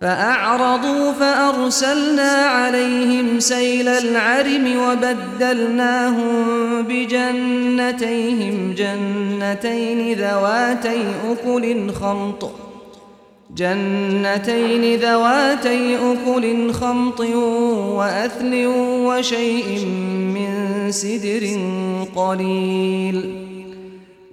فأعرضوا فأرسلنا عليهم سيل العرم وبدلناهم بجنتيهم جنتين ذواتي أكل خمط جنتين ذواتي أكل خمط وأثل وشيء من سدر قليل.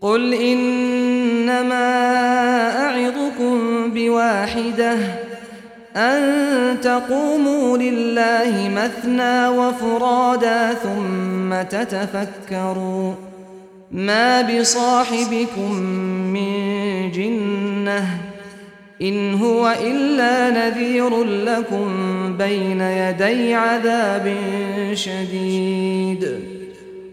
قل إنما أعظكم بواحدة أن تقوموا لله مثنى وفرادا ثم تتفكروا. ما بصاحبكم من جنة إن هو إلا نذير لكم بين يدي عذاب شديد.